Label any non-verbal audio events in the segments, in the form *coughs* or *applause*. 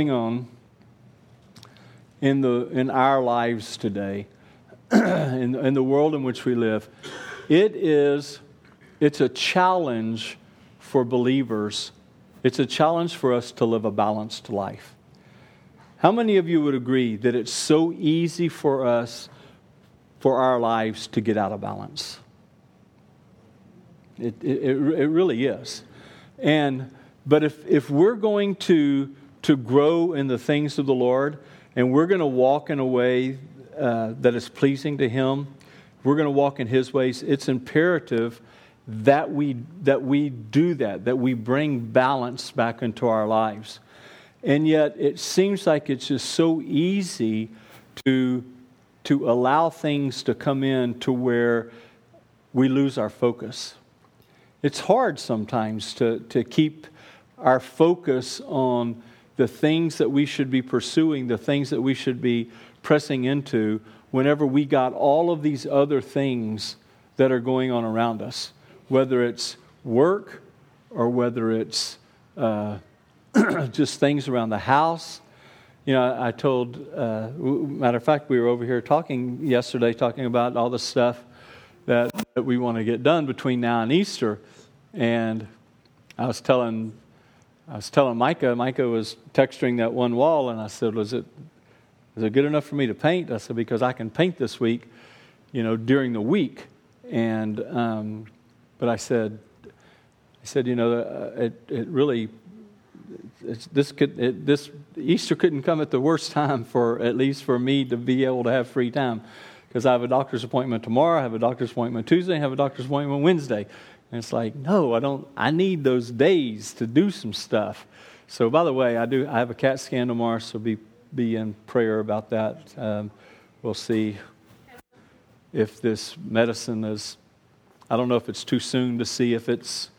on in, the, in our lives today, *clears throat* in, in the world in which we live, it is it's a challenge for believers. It's a challenge for us to live a balanced life. How many of you would agree that it's so easy for us, for our lives, to get out of balance? It, it, it really is. And, but if, if we're going to, to grow in the things of the Lord and we're going to walk in a way uh, that is pleasing to Him, we're going to walk in His ways, it's imperative that we, that we do that, that we bring balance back into our lives. And yet, it seems like it's just so easy to, to allow things to come in to where we lose our focus. It's hard sometimes to, to keep our focus on the things that we should be pursuing, the things that we should be pressing into, whenever we got all of these other things that are going on around us, whether it's work or whether it's uh, *clears throat* just things around the house. You know, I told, uh, matter of fact, we were over here talking yesterday, talking about all the stuff that, that we want to get done between now and Easter. And I was telling, I was telling Micah, Micah was texturing that one wall, and I said, was it, is it good enough for me to paint? I said, because I can paint this week, you know, during the week. And, um, but I said, I said, you know, uh, it, it really, this could, it, this Easter couldn't come at the worst time for, at least for me to be able to have free time because I have a doctor's appointment tomorrow, I have a doctor's appointment Tuesday, I have a doctor's appointment Wednesday. And it's like, no, I don't, I need those days to do some stuff. So, by the way, I do, I have a CAT scan tomorrow, so be, be in prayer about that. Um, we'll see if this medicine is, I don't know if it's too soon to see if it's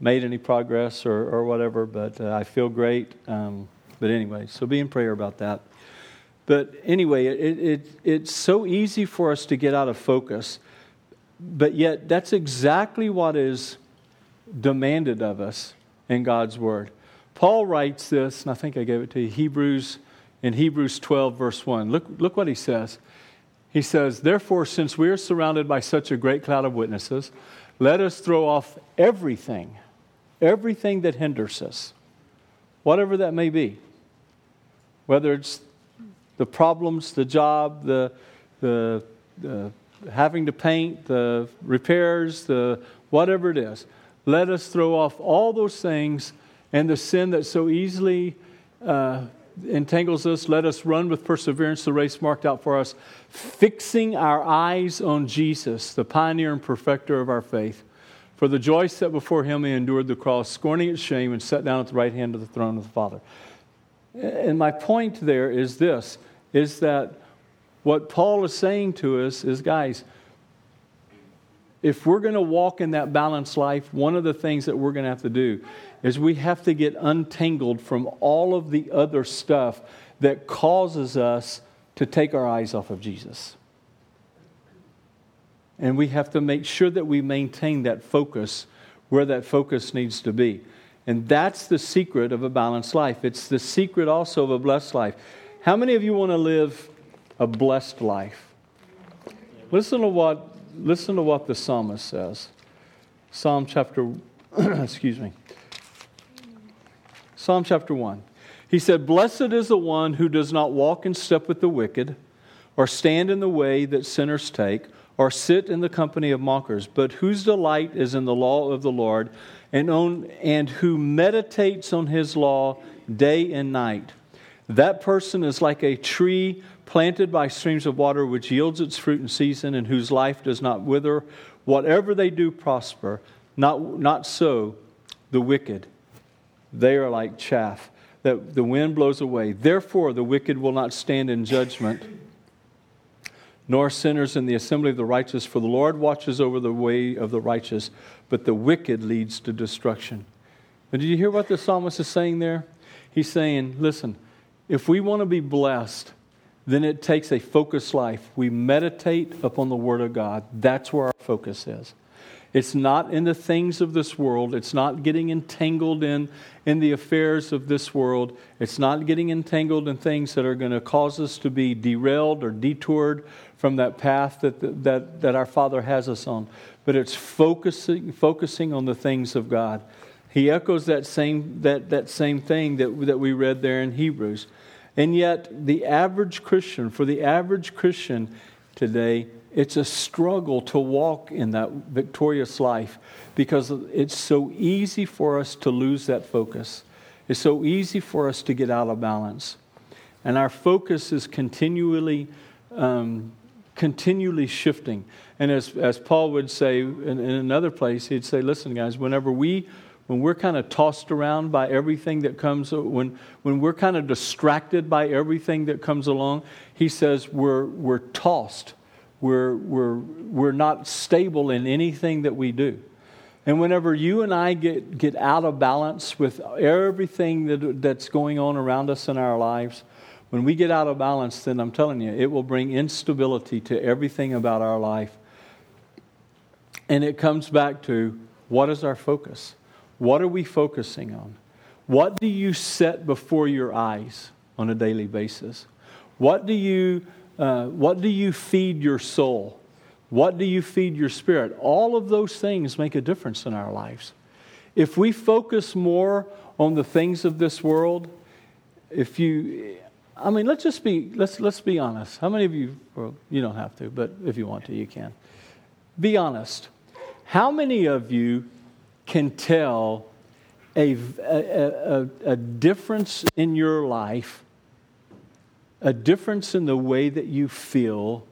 made any progress or, or whatever, but uh, I feel great. Um, but anyway, so be in prayer about that. But anyway, it, it, it's so easy for us to get out of focus, but yet that's exactly what is demanded of us in God's Word. Paul writes this, and I think I gave it to you, Hebrews, in Hebrews 12, verse 1. Look, look what he says. He says, Therefore, since we are surrounded by such a great cloud of witnesses, let us throw off everything, everything that hinders us, whatever that may be. Whether it's the problems, the job, the, the, the having to paint, the repairs, the whatever it is. Let us throw off all those things and the sin that so easily uh, entangles us. Let us run with perseverance the race marked out for us, fixing our eyes on Jesus, the pioneer and perfecter of our faith. For the joy set before him, he endured the cross, scorning its shame, and sat down at the right hand of the throne of the Father. And my point there is this is that what Paul is saying to us is guys, if we're going to walk in that balanced life, one of the things that we're going to have to do is we have to get untangled from all of the other stuff that causes us to take our eyes off of Jesus. And we have to make sure that we maintain that focus where that focus needs to be. And that's the secret of a balanced life. It's the secret also of a blessed life. How many of you want to live a blessed life? Listen to what, listen to what the psalmist says. Psalm chapter, *clears throat* excuse me. Psalm chapter 1. He said, Blessed is the one who does not walk in step with the wicked, or stand in the way that sinners take, or sit in the company of mockers, but whose delight is in the law of the Lord and, on, and who meditates on his law day and night. That person is like a tree planted by streams of water, which yields its fruit in season, and whose life does not wither. Whatever they do prosper. Not, not so the wicked. They are like chaff that the wind blows away. Therefore, the wicked will not stand in judgment, nor sinners in the assembly of the righteous, for the Lord watches over the way of the righteous, but the wicked leads to destruction. But did you hear what the psalmist is saying there? He's saying, listen, if we want to be blessed, then it takes a focused life. We meditate upon the Word of God. That's where our focus is. It's not in the things of this world. It's not getting entangled in, in the affairs of this world. It's not getting entangled in things that are going to cause us to be derailed or detoured from that path that, that, that our Father has us on. But it's focusing, focusing on the things of God. He echoes that same, that, that same thing that, that we read there in Hebrews. And yet, the average Christian, for the average Christian today, it's a struggle to walk in that victorious life because it's so easy for us to lose that focus. It's so easy for us to get out of balance. And our focus is continually, um, continually shifting. And as, as Paul would say in, in another place, he'd say, listen, guys, whenever we when we're kind of tossed around by everything that comes, when, when we're kind of distracted by everything that comes along, he says we're, we're tossed we're, we're, we're not stable in anything that we do. And whenever you and I get, get out of balance with everything that, that's going on around us in our lives, when we get out of balance, then I'm telling you, it will bring instability to everything about our life. And it comes back to what is our focus? What are we focusing on? What do you set before your eyes on a daily basis? What do you uh, what do you feed your soul? What do you feed your spirit? All of those things make a difference in our lives. If we focus more on the things of this world, if you, I mean, let's just be, let's, let's be honest. How many of you, well, you don't have to, but if you want to, you can. Be honest. How many of you can tell a, a, a, a difference in your life a difference in the way that you feel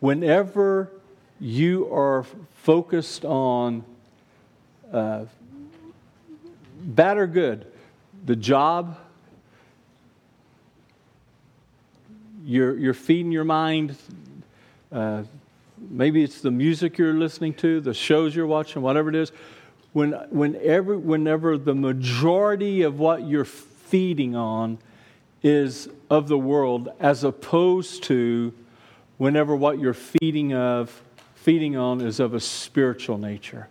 whenever you are focused on uh, bad or good, the job, you're, feeding your mind. Uh, maybe it's the music you're listening to, the shows you're watching, whatever it is. When, whenever, whenever the majority of what you're feeding on is of the world as opposed to whenever what you're feeding of feeding on is of a spiritual nature.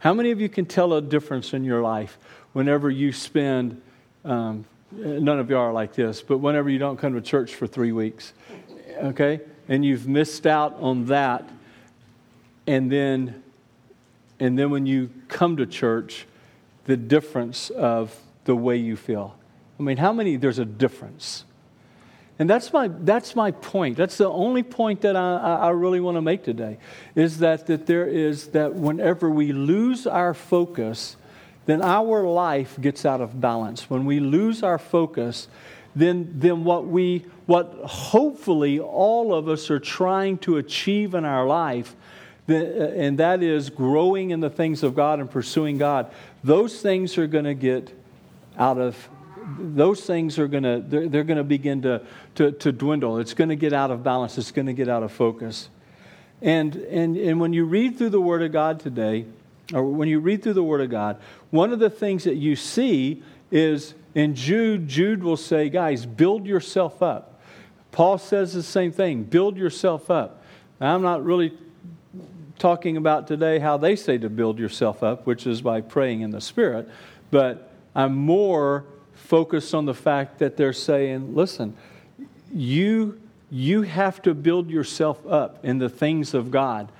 How many of you can tell a difference in your life whenever you spend um, none of you are like this but whenever you don't come to church for three weeks okay? And you've missed out on that and then and then when you come to church the difference of the way you feel I mean, how many, there's a difference. And that's my, that's my point. That's the only point that I, I really want to make today is that, that there is that whenever we lose our focus, then our life gets out of balance. When we lose our focus, then, then what we, what hopefully all of us are trying to achieve in our life, Uh, and that is growing in the things of God and pursuing God, those things are going to get out of those things are going to they're, they're going to begin to, to, to dwindle. It's going to get out of balance. It's going to get out of focus. And, and, and when you read through the word of god today or when you read through the word of god one of the things that you see is in jude jude will say guys build yourself up. Paul says the same thing build yourself up. Now, i'm not really talking about today how they say to build yourself up which is by praying in the spirit but i'm more focused on the fact that they're saying, listen, you, you have to build yourself up in the things of God.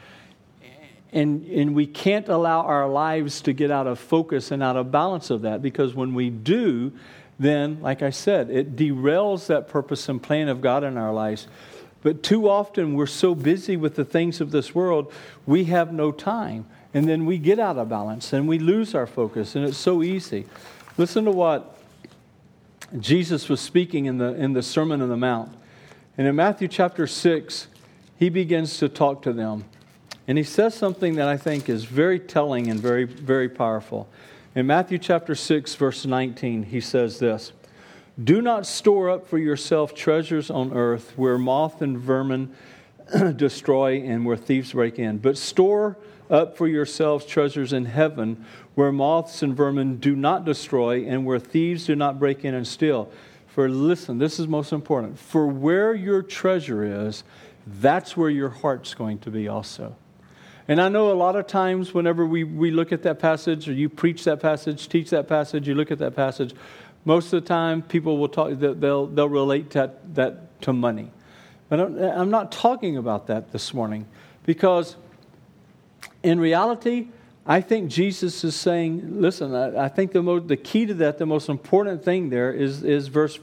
And, and we can't allow our lives to get out of focus and out of balance of that because when we do, then, like I said, it derails that purpose and plan of God in our lives. But too often we're so busy with the things of this world, we have no time. And then we get out of balance and we lose our focus, and it's so easy. Listen to what Jesus was speaking in the, in the Sermon on the Mount. And in Matthew chapter 6, he begins to talk to them. And he says something that I think is very telling and very, very powerful. In Matthew chapter 6, verse 19, he says this Do not store up for yourself treasures on earth where moth and vermin *clears throat* destroy and where thieves break in, but store up for yourselves treasures in heaven where moths and vermin do not destroy and where thieves do not break in and steal. For listen, this is most important. For where your treasure is, that's where your heart's going to be also. And I know a lot of times whenever we, we look at that passage or you preach that passage, teach that passage, you look at that passage, most of the time people will talk, they'll, they'll relate that, that to money. But I'm not talking about that this morning because in reality, I think Jesus is saying, listen, I, I think the, most, the key to that, the most important thing there is, is verse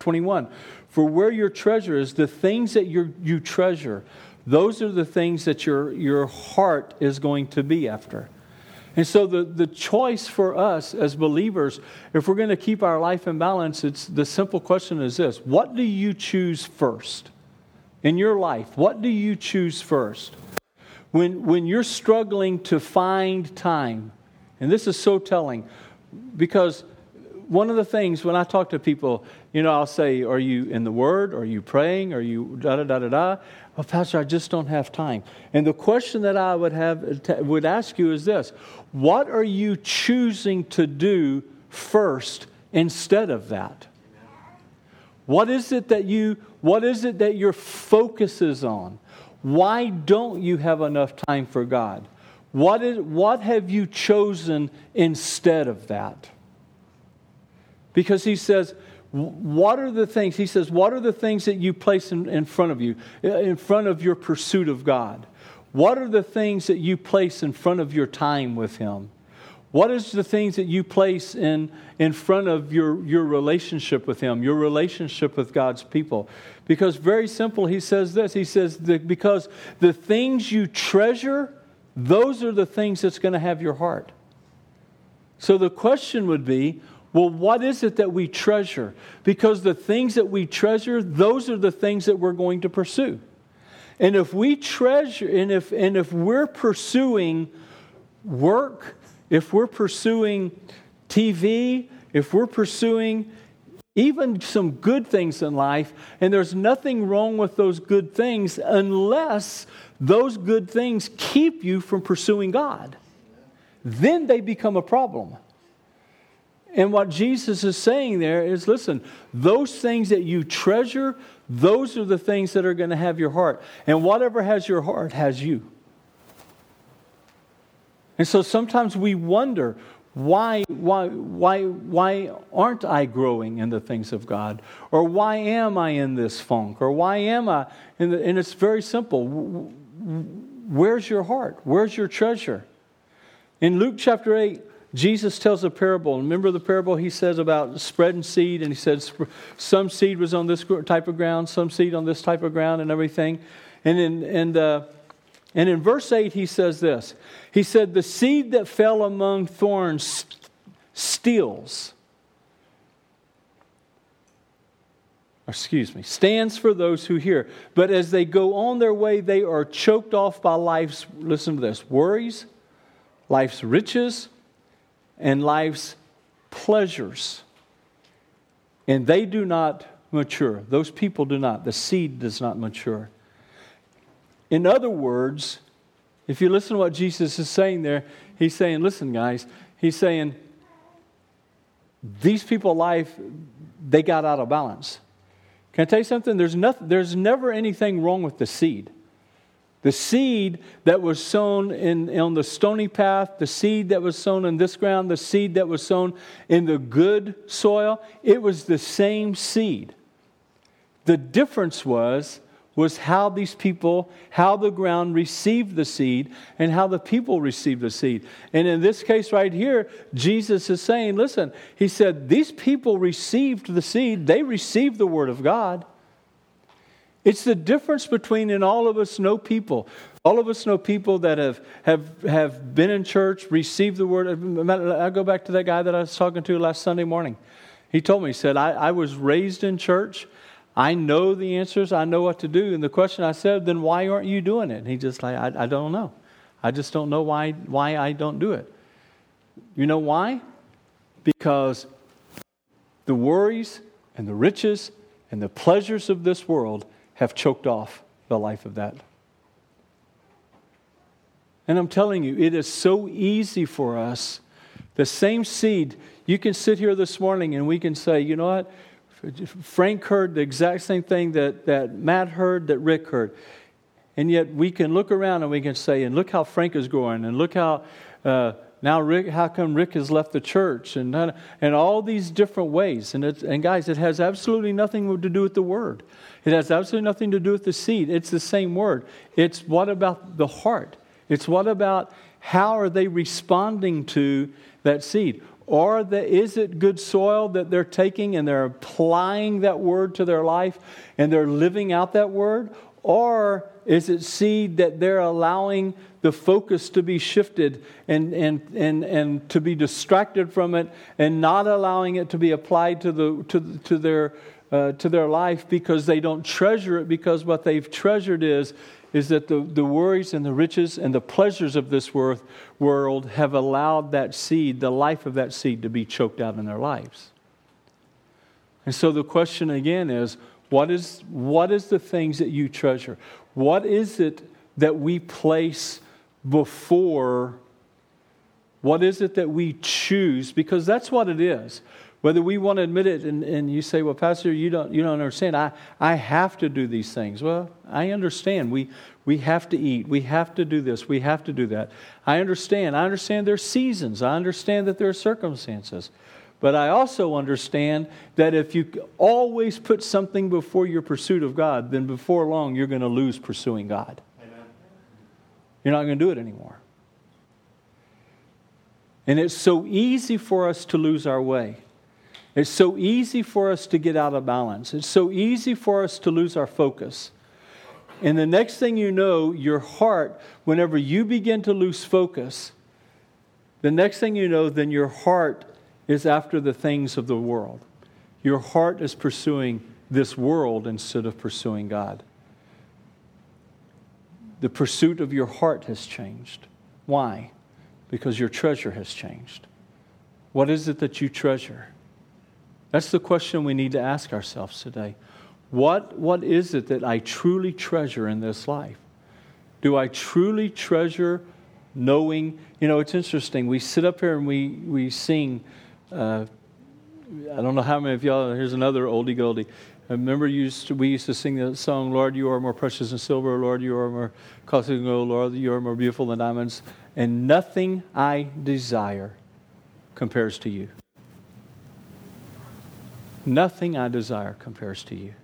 21. For where your treasure is, the things that you you treasure, those are the things that your, your heart is going to be after. And so the, the choice for us as believers, if we're going to keep our life in balance, it's the simple question is this what do you choose first? In your life, what do you choose first? When, when you're struggling to find time, and this is so telling, because one of the things when I talk to people, you know, I'll say, Are you in the Word? Are you praying? Are you da da da da da? Well, Pastor, I just don't have time. And the question that I would have would ask you is this: What are you choosing to do first instead of that? What is it that you what is it that your focus is on? Why don't you have enough time for God? What, is, what have you chosen instead of that? Because he says, what are the things, he says, what are the things that you place in, in front of you, in front of your pursuit of God? What are the things that you place in front of your time with Him? What is the things that you place in, in front of your, your relationship with Him, your relationship with God's people? Because very simple, He says this He says, that because the things you treasure, those are the things that's going to have your heart. So the question would be, well, what is it that we treasure? Because the things that we treasure, those are the things that we're going to pursue. And if we treasure, and if, and if we're pursuing work, if we're pursuing TV, if we're pursuing even some good things in life, and there's nothing wrong with those good things unless those good things keep you from pursuing God. Then they become a problem. And what Jesus is saying there is listen, those things that you treasure, those are the things that are going to have your heart. And whatever has your heart has you. And so sometimes we wonder why, why, why, why aren't I growing in the things of God? Or why am I in this funk? Or why am I? the, and it's very simple. Where's your heart? Where's your treasure? In Luke chapter 8, Jesus tells a parable. Remember the parable he says about spreading seed, and he says some seed was on this type of ground, some seed on this type of ground, and everything. And in, and, uh, and in verse 8, he says this He said, The seed that fell among thorns steals. Excuse me, stands for those who hear. But as they go on their way, they are choked off by life's, listen to this, worries, life's riches, and life's pleasures. And they do not mature. Those people do not. The seed does not mature. In other words, if you listen to what Jesus is saying there, he's saying, listen, guys, he's saying, these people life, they got out of balance. Can I tell you something? There's, nothing, there's never anything wrong with the seed. The seed that was sown in, on the stony path, the seed that was sown in this ground, the seed that was sown in the good soil, it was the same seed. The difference was was how these people, how the ground received the seed, and how the people received the seed. And in this case right here, Jesus is saying, listen, he said, these people received the seed, they received the word of God. It's the difference between, and all of us know people. All of us know people that have, have, have been in church, received the word. I go back to that guy that I was talking to last Sunday morning. He told me, he said, I, I was raised in church. I know the answers. I know what to do. And the question I said, then why aren't you doing it? And he just like, I, I don't know. I just don't know why, why I don't do it. You know why? Because the worries and the riches and the pleasures of this world have choked off the life of that. And I'm telling you, it is so easy for us. The same seed, you can sit here this morning and we can say, you know what? Frank heard the exact same thing that, that Matt heard, that Rick heard. And yet we can look around and we can say, and look how Frank is growing, and look how uh, now Rick, how come Rick has left the church, and, and all these different ways. And, and guys, it has absolutely nothing to do with the word. It has absolutely nothing to do with the seed. It's the same word. It's what about the heart? It's what about how are they responding to that seed? Or the, is it good soil that they're taking and they're applying that word to their life and they're living out that word? Or is it seed that they're allowing the focus to be shifted and, and, and, and to be distracted from it and not allowing it to be applied to, the, to, to, their, uh, to their life because they don't treasure it because what they've treasured is is that the, the worries and the riches and the pleasures of this world, world have allowed that seed, the life of that seed, to be choked out in their lives. And so the question again is what is, what is the things that you treasure? What is it that we place before? What is it that we choose? Because that's what it is. Whether we want to admit it and, and you say, well, Pastor, you don't, you don't understand. I, I have to do these things. Well, I understand. We, we have to eat. We have to do this. We have to do that. I understand. I understand there's seasons. I understand that there are circumstances. But I also understand that if you always put something before your pursuit of God, then before long you're going to lose pursuing God. Amen. You're not going to do it anymore. And it's so easy for us to lose our way. It's so easy for us to get out of balance. It's so easy for us to lose our focus. And the next thing you know, your heart, whenever you begin to lose focus, the next thing you know, then your heart is after the things of the world. Your heart is pursuing this world instead of pursuing God. The pursuit of your heart has changed. Why? Because your treasure has changed. What is it that you treasure? That's the question we need to ask ourselves today. What, what is it that I truly treasure in this life? Do I truly treasure knowing? You know, it's interesting. We sit up here and we, we sing. Uh, I don't know how many of y'all, here's another oldie goldie. I remember used to, we used to sing the song, Lord, you are more precious than silver, Lord, you are more costly than gold, Lord, you are more beautiful than diamonds, and nothing I desire compares to you. Nothing I desire compares to you.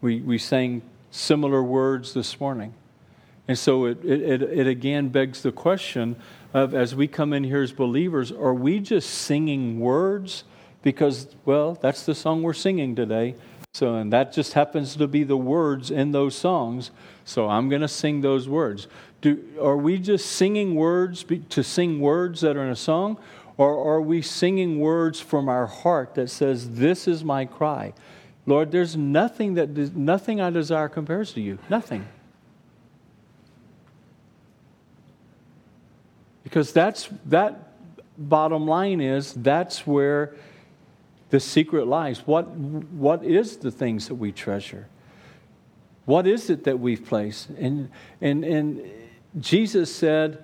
We, we sang similar words this morning. And so it, it, it again begs the question of as we come in here as believers, are we just singing words because, well, that's the song we're singing today? So, and that just happens to be the words in those songs. So I'm going to sing those words. Do, are we just singing words to sing words that are in a song? Or are we singing words from our heart that says, This is my cry? Lord, there's nothing that nothing I desire compares to you. Nothing. Because that's that bottom line is that's where the secret lies. What what is the things that we treasure? What is it that we've placed? And and and Jesus said,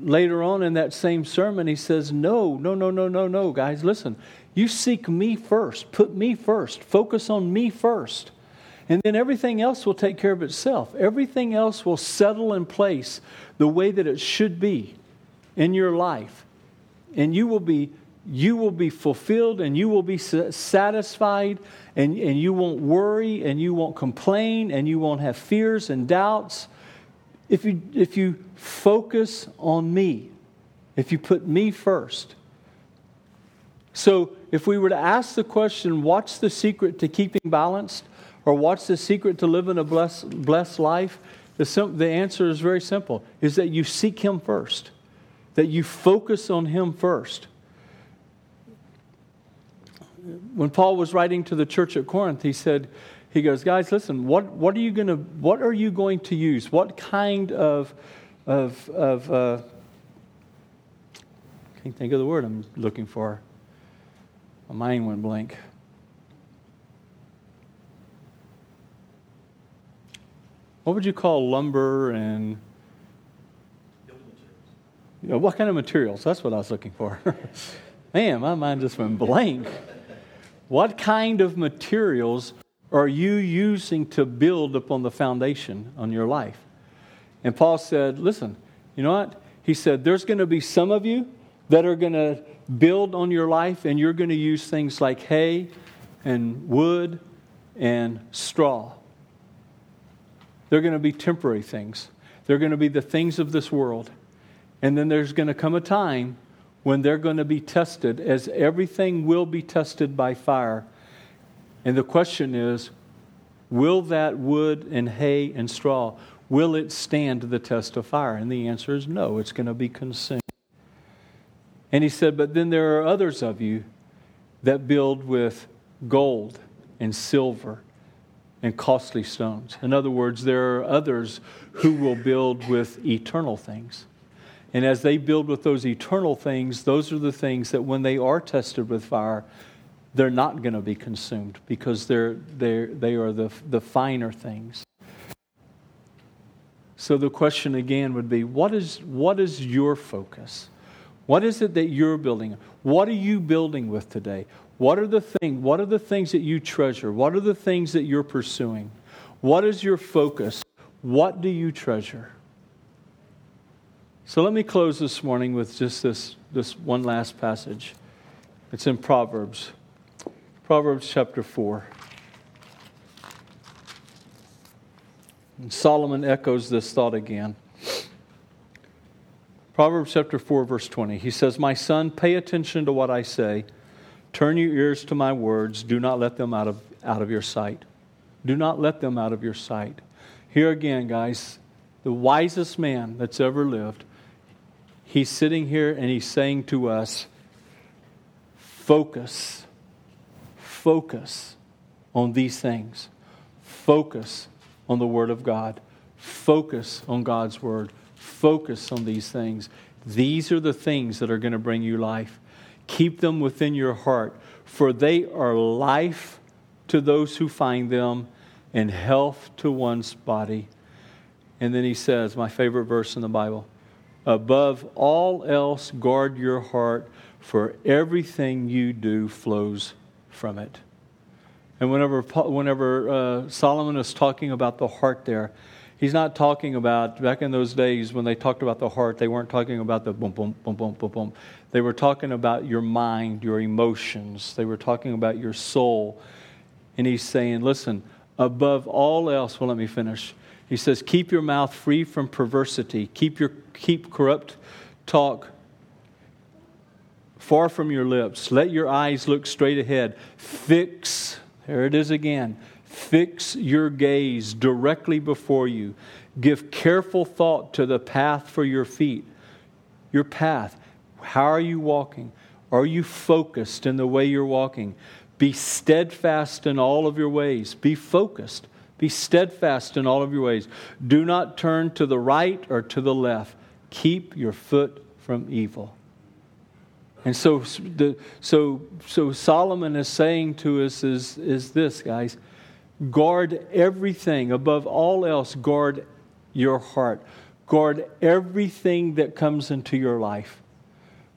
later on in that same sermon, he says, No, no, no, no, no, no, guys, listen. You seek me first. Put me first. Focus on me first. And then everything else will take care of itself. Everything else will settle in place the way that it should be in your life. And you will be you will be fulfilled and you will be satisfied and, and you won't worry and you won't complain and you won't have fears and doubts if you, if you focus on me, if you put me first. So, if we were to ask the question, what's the secret to keeping balanced? Or what's the secret to living a blessed, blessed life? The, sim- the answer is very simple is that you seek Him first, that you focus on Him first. When Paul was writing to the church at Corinth, he said, he goes, guys, listen, what, what are you going to, what are you going to use? What kind of, of, of uh, can't think of the word I'm looking for. My mind went blank. What would you call lumber and you know, what kind of materials? That's what I was looking for. *laughs* Man, my mind just went blank. what kind of materials are you using to build upon the foundation on your life? And Paul said, Listen, you know what? He said, There's going to be some of you that are going to build on your life, and you're going to use things like hay and wood and straw. They're going to be temporary things, they're going to be the things of this world. And then there's going to come a time when they're going to be tested, as everything will be tested by fire. And the question is will that wood and hay and straw, will it stand the test of fire? And the answer is no, it's going to be consumed. And he said, But then there are others of you that build with gold and silver and costly stones. In other words, there are others who will build with eternal things. And as they build with those eternal things, those are the things that when they are tested with fire, they're not going to be consumed because they're, they're, they are the, the finer things. So the question again would be what is, what is your focus? What is it that you're building? What are you building with today? What are the things, what are the things that you treasure? What are the things that you're pursuing? What is your focus? What do you treasure? So let me close this morning with just this, this one last passage. It's in Proverbs, Proverbs chapter 4. And Solomon echoes this thought again. Proverbs chapter 4, verse 20. He says, My son, pay attention to what I say. Turn your ears to my words. Do not let them out of, out of your sight. Do not let them out of your sight. Here again, guys, the wisest man that's ever lived He's sitting here and he's saying to us, focus, focus on these things. Focus on the Word of God. Focus on God's Word. Focus on these things. These are the things that are going to bring you life. Keep them within your heart, for they are life to those who find them and health to one's body. And then he says, my favorite verse in the Bible Above all else, guard your heart, for everything you do flows from it. And whenever, whenever uh, Solomon is talking about the heart there, he's not talking about, back in those days when they talked about the heart, they weren't talking about the boom, boom, boom, boom, boom, boom. They were talking about your mind, your emotions. They were talking about your soul. And he's saying, listen, above all else, well, let me finish. He says, Keep your mouth free from perversity, keep, your, keep corrupt talk far from your lips. Let your eyes look straight ahead. Fix, there it is again, fix your gaze directly before you. Give careful thought to the path for your feet. Your path. How are you walking? Are you focused in the way you're walking? Be steadfast in all of your ways. Be focused. Be steadfast in all of your ways. Do not turn to the right or to the left. Keep your foot from evil. And so, the, so, so Solomon is saying to us is, is this, guys guard everything. Above all else, guard your heart. Guard everything that comes into your life.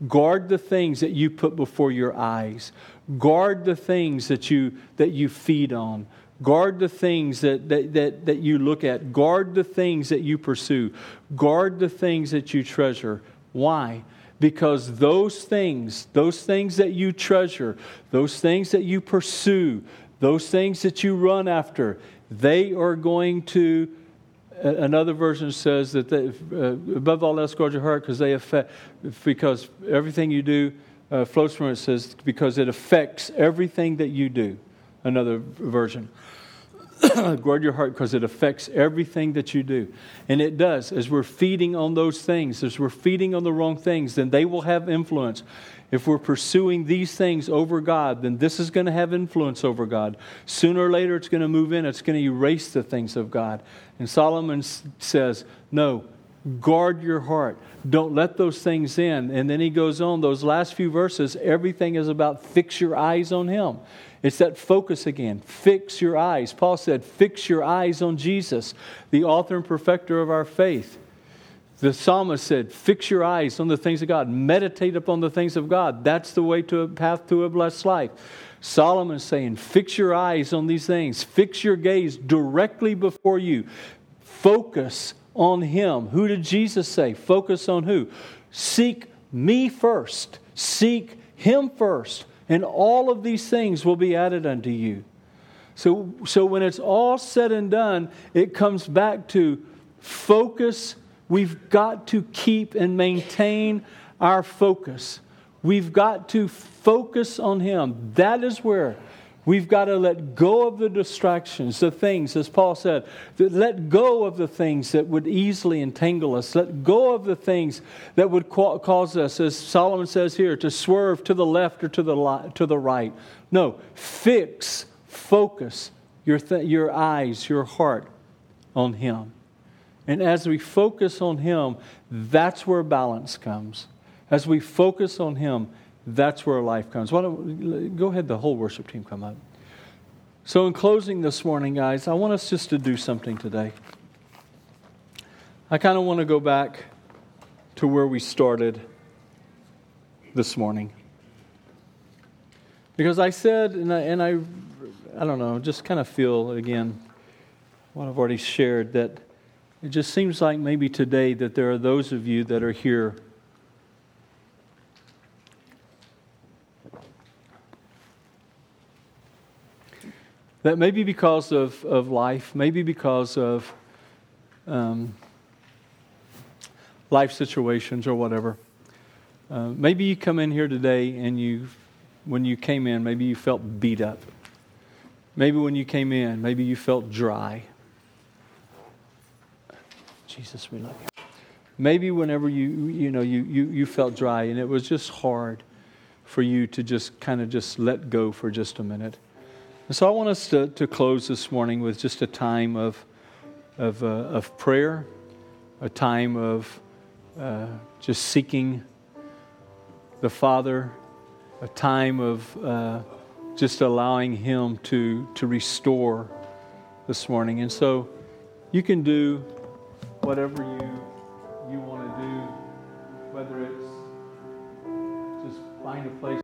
Guard the things that you put before your eyes. Guard the things that you, that you feed on. Guard the things that, that, that, that you look at. Guard the things that you pursue. Guard the things that you treasure. Why? Because those things, those things that you treasure, those things that you pursue, those things that you run after, they are going to. Another version says that they, uh, above all else, guard your heart because they affect, because everything you do uh, flows from it. Says because it affects everything that you do. Another version. *coughs* guard your heart because it affects everything that you do. And it does. As we're feeding on those things, as we're feeding on the wrong things, then they will have influence. If we're pursuing these things over God, then this is going to have influence over God. Sooner or later, it's going to move in, it's going to erase the things of God. And Solomon says, No, guard your heart. Don't let those things in. And then he goes on, those last few verses, everything is about fix your eyes on Him. It's that focus again. Fix your eyes. Paul said, Fix your eyes on Jesus, the author and perfecter of our faith. The psalmist said, Fix your eyes on the things of God. Meditate upon the things of God. That's the way to a path to a blessed life. Solomon is saying, fix your eyes on these things, fix your gaze directly before you. Focus on Him. Who did Jesus say? Focus on who? Seek me first, seek Him first, and all of these things will be added unto you. So, so when it's all said and done, it comes back to focus. We've got to keep and maintain our focus. We've got to focus on Him. That is where we've got to let go of the distractions, the things, as Paul said, let go of the things that would easily entangle us. Let go of the things that would cause us, as Solomon says here, to swerve to the left or to the, to the right. No, fix, focus your, th- your eyes, your heart on Him. And as we focus on Him, that's where balance comes. As we focus on Him, that's where life comes. Why don't, go ahead, the whole worship team come up. So, in closing this morning, guys, I want us just to do something today. I kind of want to go back to where we started this morning. Because I said, and I, and I, I don't know, just kind of feel again what I've already shared that it just seems like maybe today that there are those of you that are here That maybe because of, of life, maybe because of um, life situations or whatever. Uh, maybe you come in here today and you, when you came in, maybe you felt beat up. Maybe when you came in, maybe you felt dry. Jesus, we love you. Maybe whenever you, you know, you, you, you felt dry and it was just hard for you to just kind of just let go for just a minute. And so I want us to, to close this morning with just a time of, of, uh, of prayer, a time of uh, just seeking the Father, a time of uh, just allowing Him to, to restore this morning. And so you can do whatever you, you want to do, whether it's just find a place.